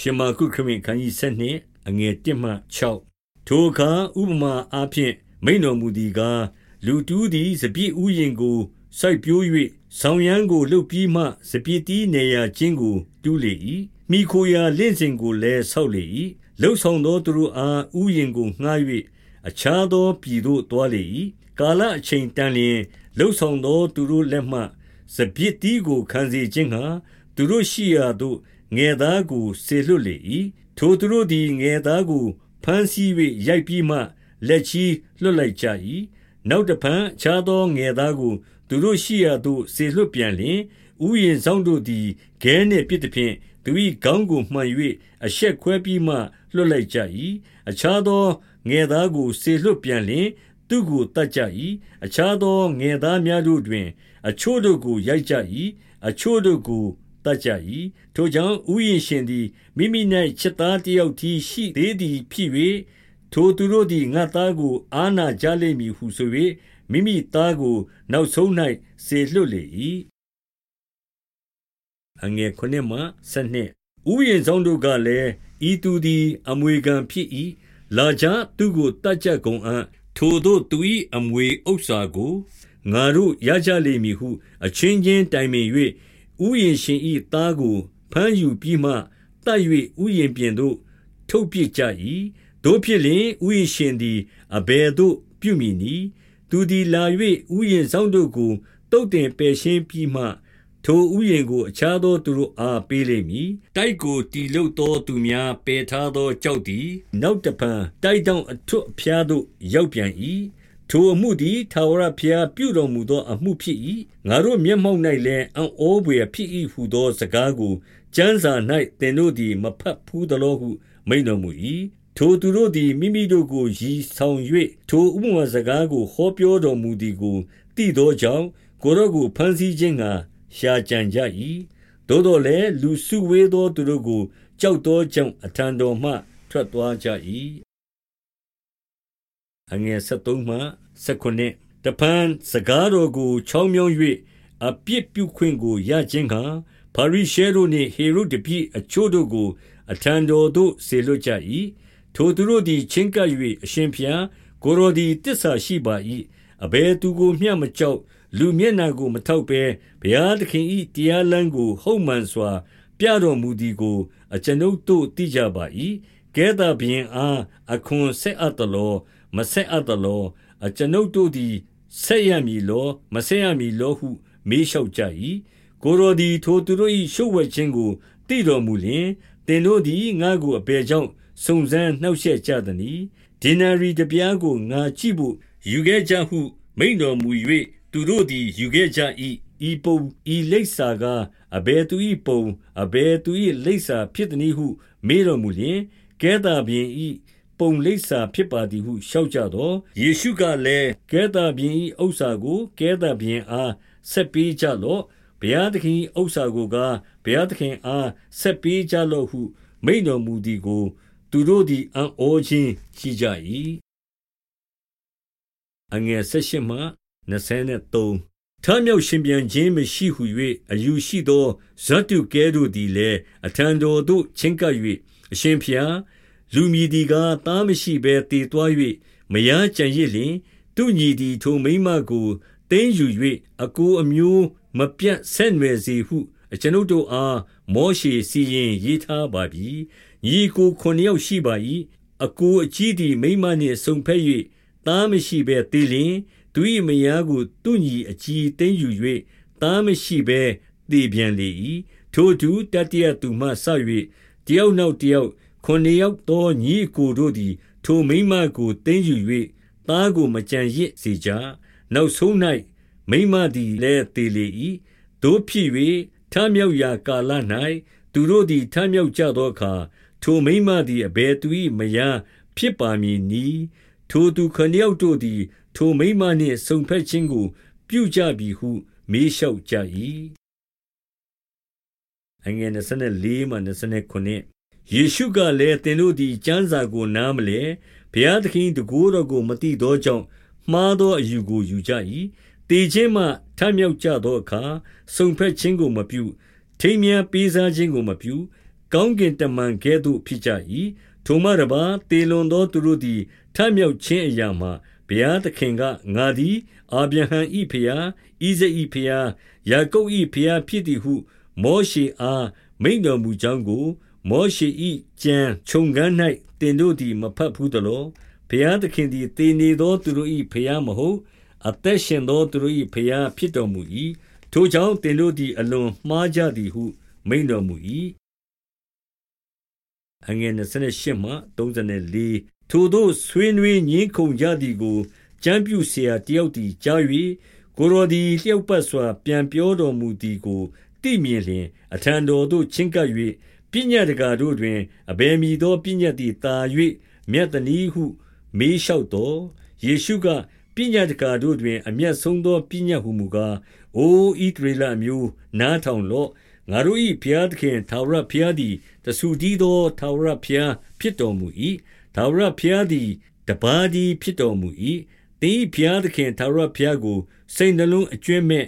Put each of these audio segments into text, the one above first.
ရှမာကုခရစ်ခန်းကြီး7နှစ်အငယ်1မှ6ထိုအခါဥပမာအားဖြင့်မိန်တော်မူသည်ကားလူတူးသည်စပြည့်ဥယင်ကိုစိုက်ပျိုး၍ဆောင်းရမ်းကိုလှုပ်ပြီးမှစပြည့်တီးနေရာချင်းကိုတူးလေ၏မိခိုရာလင့်စဉ်ကိုလည်းဆောက်လေ၏လှုပ်ဆောင်သောသူတို့အားဥယင်ကိုငှား၍အခြားသောပြည်သို့တွားလေ၏ကာလအချိန်တန်လျင်လှုပ်ဆောင်သောသူတို့လက်မှစပြစ်တီးကိုခံစေခြင်းဟာသူတို့ရှိရာသို့ ငယ်သားကိုဆေလွတ်လေ၏ထိုသူတို့သည်ငယ်သားကိုဖမ်းဆီး၍ရိုက်ပြီးမှလက်ချီလွတ်လိုက်ကြ၏နောက်တဖန်ခြားသောငယ်သားကိုသူတို့ရှိရာသို့ဆေလွတ်ပြန်လျင်ဥယျာဉ်ဆောင်တို့သည်ခဲနှင့်ပြစ်သည်ဖြင့်သူ၏ခေါင်းကိုမှန်၍အရှက်ခွဲပြီးမှလွတ်လိုက်ကြ၏အခြားသောငယ်သားကိုဆေလွတ်ပြန်လျင်သူကိုတတ်ကြ၏အခြားသောငယ်သားများတို့တွင် အချို့တို့ကိုရိုက်ကြ၏အချို့တို့ကို တတ်ကြ၏ထိုကြောင့်ဥယျာဉ်ရှင်သည်မိမိ၌ချက်သားတယောက်တည်းရှိသေးသည်ဖြစ်၍ထိုသူတို့သည်ငါသားကို အာနာကြလိမ့်မည်ဟုဆို၍မိမိသားကို နောက်ဆုံး၌စေလွတ်လေ၏အငယ်9မှ12ဥယျာဉ်ဆောင်တို့ကလည်းဤသူသည် အမွေခံဖြစ်၏လာကြသူကိုတတ်ကြကုန်အံ့ထိုတို့သူ၏အမွေဥစ္စာကိုငါတို့ရကြလိမ့်မည်ဟု အချင်းချင်းတိုင်ပင်၍ ဥယျာဉ်ရှင်၏သားကိုဖမ်းယူပြီးမှတတ်၍ဥယျာဉ်ပြင်သို့ ထုတ်ပစ်ကြ၏တို့ဖြစ်လျင်ဥယျာဉ်ရှင်သည်အဘယ်သို့ပြုမည်နည်းသူသည်လာ၍ဥယျာဉ်ဆောင်တို့ကိုတုတ်တင်ပယ်ရှင်းပြီးမှထိုဥယျာဉ်ကိုအခြားသောသူတို့အားပေးလိမ့်မည်တိုက်ကိုတီလုတ်သောသူများပယ်ထားသောကြောက်သည် နောက်တဖန်တိုက်တောင်အထွတ်အဖျားသို့ရောက်ပြန်၏ ထိုအမှုသည်ထာဝရဘုရားပြုတော်မူသော အမှုဖြစ်၏ငါတို့မျက်မှောက်၌လည်းအံ့ဩဖွယ်ဖြစ်၏ဟုသော စကားကိုကျမ်းစာ၌သင်တို့သည် မဖတ်ဘူးသလောဟုမိန်တော်မူ၏ထိုသူတို့သည်မိမိတို့ကိုရည်ဆောင်၍ထိုဥပမာစကားကိုဟောပြောတော်မူသည်ကိုသိသောကြောင့်ကိုရော့ကိုဖန်ဆီးခြင်းငှာရှာကြံကြ၏သို့တော်လည်းလူစုဝေးသောသူတို့ကိုကြောက်သောကြောင့်အထံတော်မှထွက်သွားကြ၏ အငယ်73မှ79တပန်စကားတော်ကိုချောင်းမြောင်း၍အပြစ်ပြုခွင့်ကိုရခြင်းကပါရိရှဲတို့နှင့်ဟေရုဒ်ပြည်အချို့တို့ကိုအထံတော်သို့ဆေလွတ်ကြ၏ထိုသူတို့သည်ချင်းကပ်၍အရှင်ဖျားကိုရောဒီတစ္ဆာရှိပါ၏အဘယ်သူကိုမျှမကြောက်လူမျက်နှာကိုမထောက်ဘဲဘုရားသခင်၏တရားလမ်းကိုဟုတ်မှန်စွာ ပြတော်မူသည်ကို အကျွန်ုပ်တို့သိကြပါ၏ကဲသာဘင်အားအခွန်ဆက်အပ်သလော မဆက်အပ်သလောအကျွန်ုပ်တို့သည်ဆက်ရမည်လောမဆက်ရမည်လောဟုမေးလျှောက်ကြ၏ကိုရောဒီထိုသူတို့၏ရှုပ်ဝဲခြင်းကိုသိတော်မူလျင်တင်တို့သည်ငါ့ကိုအပေကြောင့်စုံစမ်းနှောက်ယှက်ကြသည်။ဒေနာရိတပြားကိုငါကြည့်ဖို့ယူခဲ့ကြဟု မိန်တော်မူ၍သူတို့သည်ယူခဲ့ကြ၏။ဤပုံဤလိပ်စာကားအဘယ်သူ၏ပုံအဘယ်သူ၏လိပ်စာဖြစ်သည်ဟု မေးတော်မူလျင်ကဲသာပြင်၏ ပုံလိပ်စာဖြစ်ပါသည်ဟုလျှောက်ကြသောယေရှုကလည်းကဲသာပြင်၏ဥစ္စာကိုကဲသာပြင်အားဆက်ပေးကြလော့ဘုရားသခင်ဥစ္စာကိုကားဘုရားသခင်အားဆက်ပေးကြလော့ဟု မိန်တော်မူသည်ကို သူတို့သည်အံ့ဩခြင်းရှိကြ၏အငယ်၁၈မှ23ထမြောက်ရှင်ပြန်ခြင်းမရှိဟု၍အယူရှိသောဇတ်တုကဲတို့သည်လည်းအထံတော်သို့ချင်းကပ်၍အရှင်ဖျား လူမည်ဒီကားသားမရှိဘဲတည်သွား၍မယားကြံရစ်လျင်သူညီသည်ထိုမိမကိုတင်းယူ၍အကိုအမျိုးမပြတ်ဆက်နွယ်စေဟု အကျွန်ုပ်တို့အားမောရှေစီရင်ရေးထားပါပြီညီကိုခုနှစ်ယောက်ရှိပါ၏အကိုအကြီးသည်မိမနှင့်ဆုံဖက်၍သားမရှိဘဲတည်လျင်သူ၏မယားကိုသူညီအကြီးသိမ်းယူ၍သားမရှိဘဲတည်ပြန်လေ၏ထိုသူတတရသူမှဆ၍တယောက်နောက်တယောက် ခုနှစ်ယောက်သောညီကိုတို့သည် ထိုမိမကိုသိမ်းယူ၍သားကိုမကြံရစ်စေကြနောက်ဆုံး၌မိမသည်လည်းတည်လေ၏တို့ဖြစ်၍ထမြောက်ရာကာလ၌သူတို့သည်ထမြောက်ကြသောအခါထိုမိန်းမသည်အဘယ်သူ၏မယားဖြစ်ပါမည်နည်းထိုသူခုနှစ်ယောက်တို့သည် ထိုမိန်းမနှင့်ဆုံဘက်ခြင်းကို ပြုကြပြီဟု မေးလျှောက်ကြ၏အငယ်24မှ29 ယေရှုကလည်းသင်တို့သည်ကျမ်းစာကိုနားမလဲဘုရားသခင်တကူတော်ကိုမသိသောကြောင့်မှားသောအယူကိုယူကြ၏တေခြင်းမှထမြောက်ကြသောအခါဆုံဖက်ခြင်းကိုမပြုထိမ်းမြပေးစားခြင်းကိုမပြုကကောင်းကင်တမန်ကဲ့သို့ဖြစ်ကြ၏ထိုမှတပါတေလွန်သောသူတို့သည်ထမြောက်ခြင်းအရာမှာဘုရားသခင်ကငါသည်အာဗြဟံ၏ဖျားဣဇအိဖျားယာကုပ်၏ဖျားဖြစ်သည်ဟု မောရှေအားမိန်တော်မူကြောင်းကို မောရှိ၏ကြံခြုံကန်း၌တင်တို့သည်မဖတ်ဘူးသလိုဘုရားသခင်သည်တည်နေသောသူတို့၏ဘုရားမဟုတ်အသက်ရှင်သောသူတို့၏ဘုရားဖြစ်တော်မူ၏ထိုကြောင့်တင်တို့သည်အလွန်မှားကြသည်ဟုမိန်တော်မူ၏အငယ်28မှ34ထိုတို့ဆွေးနွေးညှင်းခုန်ကြသည်ကိုကျမ်းပြူဆရာတယောက်သည်ကြား၍ကိုရောသည်လျှောက်ပတ်စွာ ပြန်ပြောတော်မူသည်ကိုသိမြင်လျင်အထံတော်သို့ချဉ်ကပ်၍ ပညာတကာတို့တွင်အဘယ်မည်သောပညာသည်တာ၍မြတ်တနည်းဟုမေးလျှောက်တော်ယေရှုကပညာတကာတို့တွင် အမျက်ဆုံးသောပညာဟုမူကားအိုဣသရေလမျိုးနားထောင်လော့ငါတို့၏ဘုရားသခင်ထာဝရဘုရားသည်တဆူတည်းသောထာဝရဘုရားဖြစ်တော်မူ၏ထာဝရဘုရားသည်တပါးသည်ဖြစ်တော်မူ၏သင်၏ဘုရားသခင်ထာဝရဘုရားကိုစိတ်နှလုံးအကျွင့်မဲ့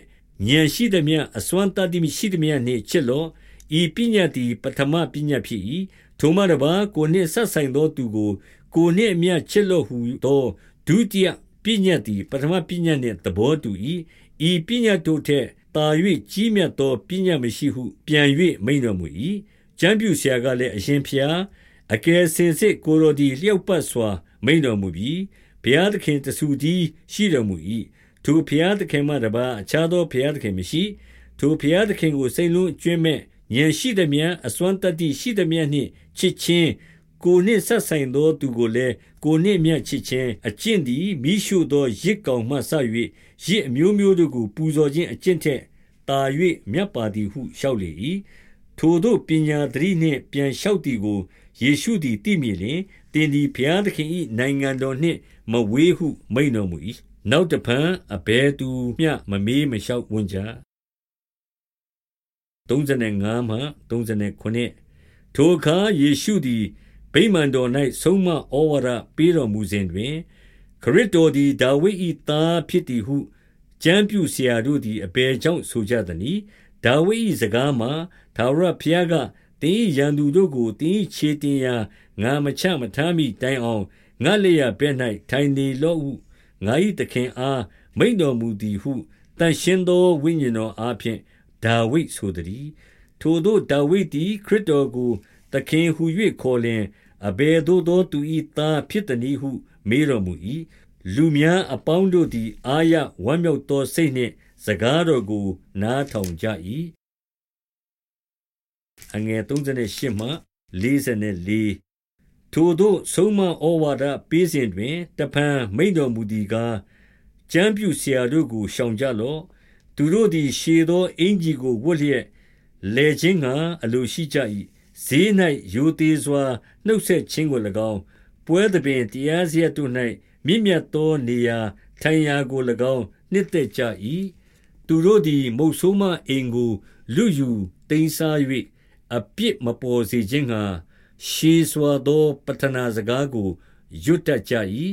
ဉာဏ်ရှိသည်မြအစွမ်းတတ္တိရှိသည်မြနှင့်ချစ်လော့ ဤပညာသည်ပထမပညာဖြစ်၏ထိုမှတပါကိုနှင့်ဆက်ဆိုင်သောသူကို ကိုနှင့်အမျှချစ်လော့ဟုသောဒုတိယပညာသည်ပထမပညာနှင့်သဘောတူ၏ဤပညာတို့ထက်တာ၍ကြီးမြတ်သောပညာမရှိဟု ပြန်၍မိန်တော်မူ၏ကျမ်းပြုဆရာကလည်းအရှင်ဖျားအကယ်စင်စစ်ကိုရိုဒီလျှောက်ပတ်စွာ မိန်တော်မူပြီးဘုရားသခင်တဆူသည်ရှိတော်မူ၏ထိုဘုရားသခင်မှတပါအခြားသောဘုရားသခင်မရှိ ထိုဘုရားသခင်ကိုစိတ်လုံးကျွင်းမဲ့ ဉာဏ်ရှိသည်မြအစွမ်းတတ္တိရှိသည်မြနှင့်ချစ်ချင်းကိုနှင့်ဆက်ဆိုင်သောသူကိုလည်းကိုနှင့်မြတ်ချစ်ခြင်းအကျင့်သည်မိရှုသောရစ်ကောင်မှဆ၍ရစ်အမျိုးမျိုးတို့ကိုပူဇော်ခြင်းအကျင့်ထက်တာ၍မြတ်ပါသည်ဟုလျှောက်လေ၏ထိုတို့ပညာသတိနှင့်ပြန်လျှောက်သည်ကိုယေရှုသည်သိမြင်လျင်တင်သည်ဘုရားသခင်၏နိုင်ငံတော်နှင့်မဝေးဟုမိန်တော်မူ၏နောက်တဖန်အဘယ်သူမျှမမေးမလျှောက်ဝန်းကြ 35မှ39ထိုအခါယေရှုသည်ဗိမာန်တော်၌ဆုံးမဩဝါဒပေးတော်မူစဉ်တွင် ခရစ်တော်သည်ဒါဝိဒ်၏သားဖြစ်သည်ဟုကျမ်းပြုဆရာတို့သည်အဘယ်ကြောင့်ဆိုကြသနည်းဒါဝိဒ်၏စကားမှာသာရဘုရားကတင်း၏ရန်သူတို့ကိုတင်း၏ခြေတင်ရာငါမချမထားမိတိုင်အောင်ငါလက်ရဘဲ့၌ထိုင်နေလော့ဟုငါ၏သခင်အားမိန်တော်မူသည်ဟုတန်ရှင်းသောဝိညာဉ်တော်အားဖြင့် ဒါဝိဒ်ဆိုသည်ထိုတို့ဒါဝိဒ်သည်ခရစ်တော်ကိုသခင်ဟု၍ခေါ်လင်အဘယ်သို့သောသူ၏သားဖြစ်သည်ဟု မေးတော်မူ၏လူများအပေါင်းတို့သည် အာရဝမ်းမြောက်သောစိတ်နှင့် စကားတော်ကို နားထောင်ကြ၏အငယ်38မှ44ထိုတို့ဆုံးမဩဝါဒပေးစဉ်တွင်တဖန်မိန်တော်မူသည်ကားကျမ်းပြုဆရာတို့ကိုရှောင်ကြလော့ သူတို့သည်ရှေသောအင်ကြီးကိုဝတ်လျက်လဲခြင်းငှာအလိုရှိကြ၏ဈေး၌ရိုသေးစွာနှုတ်ဆက်ခြင်းကို၎င်းပွဲသပင်တရားစရတို့၌မြင့်မြတ်သောနေရာထိုင်ရာကို၎င်းနှစ်သက်ကြ၏သူတို့သည်မုတ်ဆိုးမအိမ်ကိုလူယူတိမ်စား၍အပြစ်မပေါ်စေခြင်းငှာရှေးစွာသောပတနာစကားကိုရွတ်တတ်ကြ၏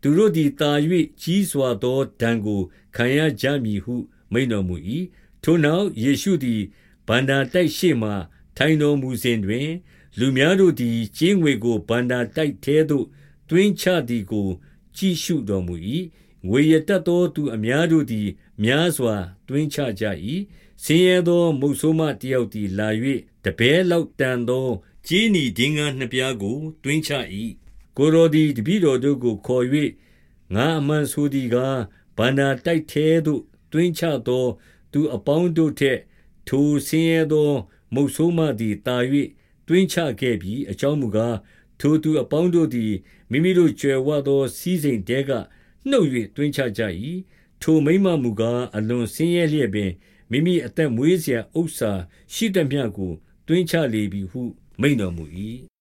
သူတို့သည်တာ၍ကြီးစွာသောဒဏ်ကိုခံရကြမည်ဟု မိန်တော်မူ၏ထိုနောက်ယေရှုသည်ဗန္ဒာတိုက်ရှိမှထိုင်တော်မူစဉ်တွင် လူများတို့သည်ကျင်းငွေကိုဗန္ဒာတိုက်သေးသို့တွင်းချသည်ကို ကြည့်ရှုတော်မူ၏ငွေရတတ်သောသူအများတို့သည် များစွာ တွင်းချကြ၏ဆင်းရဲသော မုတ်ဆိုးမတယောက်သည်လာ၍တပဲလောက်တန်သောကြီးနီဒင်္ဂါနှစ်ပြားကို တွင်းချ၏ကိုရိုဒီတပည့်တော်တို့ကိုခေါ်၍ငါအမှန်ဆိုသည်ကားဗန္ဒာတိုက်သေးသို့ တွင်းချသော သူအပေါင်းတို့ထက် ထိုဆင်းရဲသော မုတ်ဆိုးမသည်သာ၍တွင်းချခဲ့ပြီ။အကြောင်းမူကား၊ထိုသူအပေါင်းတို့သည် မိမိတို့ကြွယ်ဝသော စည်းစိမ်ထဲက နှုတ်၍တွင်းချကြ၏။ထိုမိန်းမမူကား၊အလွန်ဆင်းရဲလျက်ပင် မိမိအသက်မွေးစရာဥစ္စာရှိသမျှကို တွင်းချလေပြီဟု မိန့်တော်မူ၏။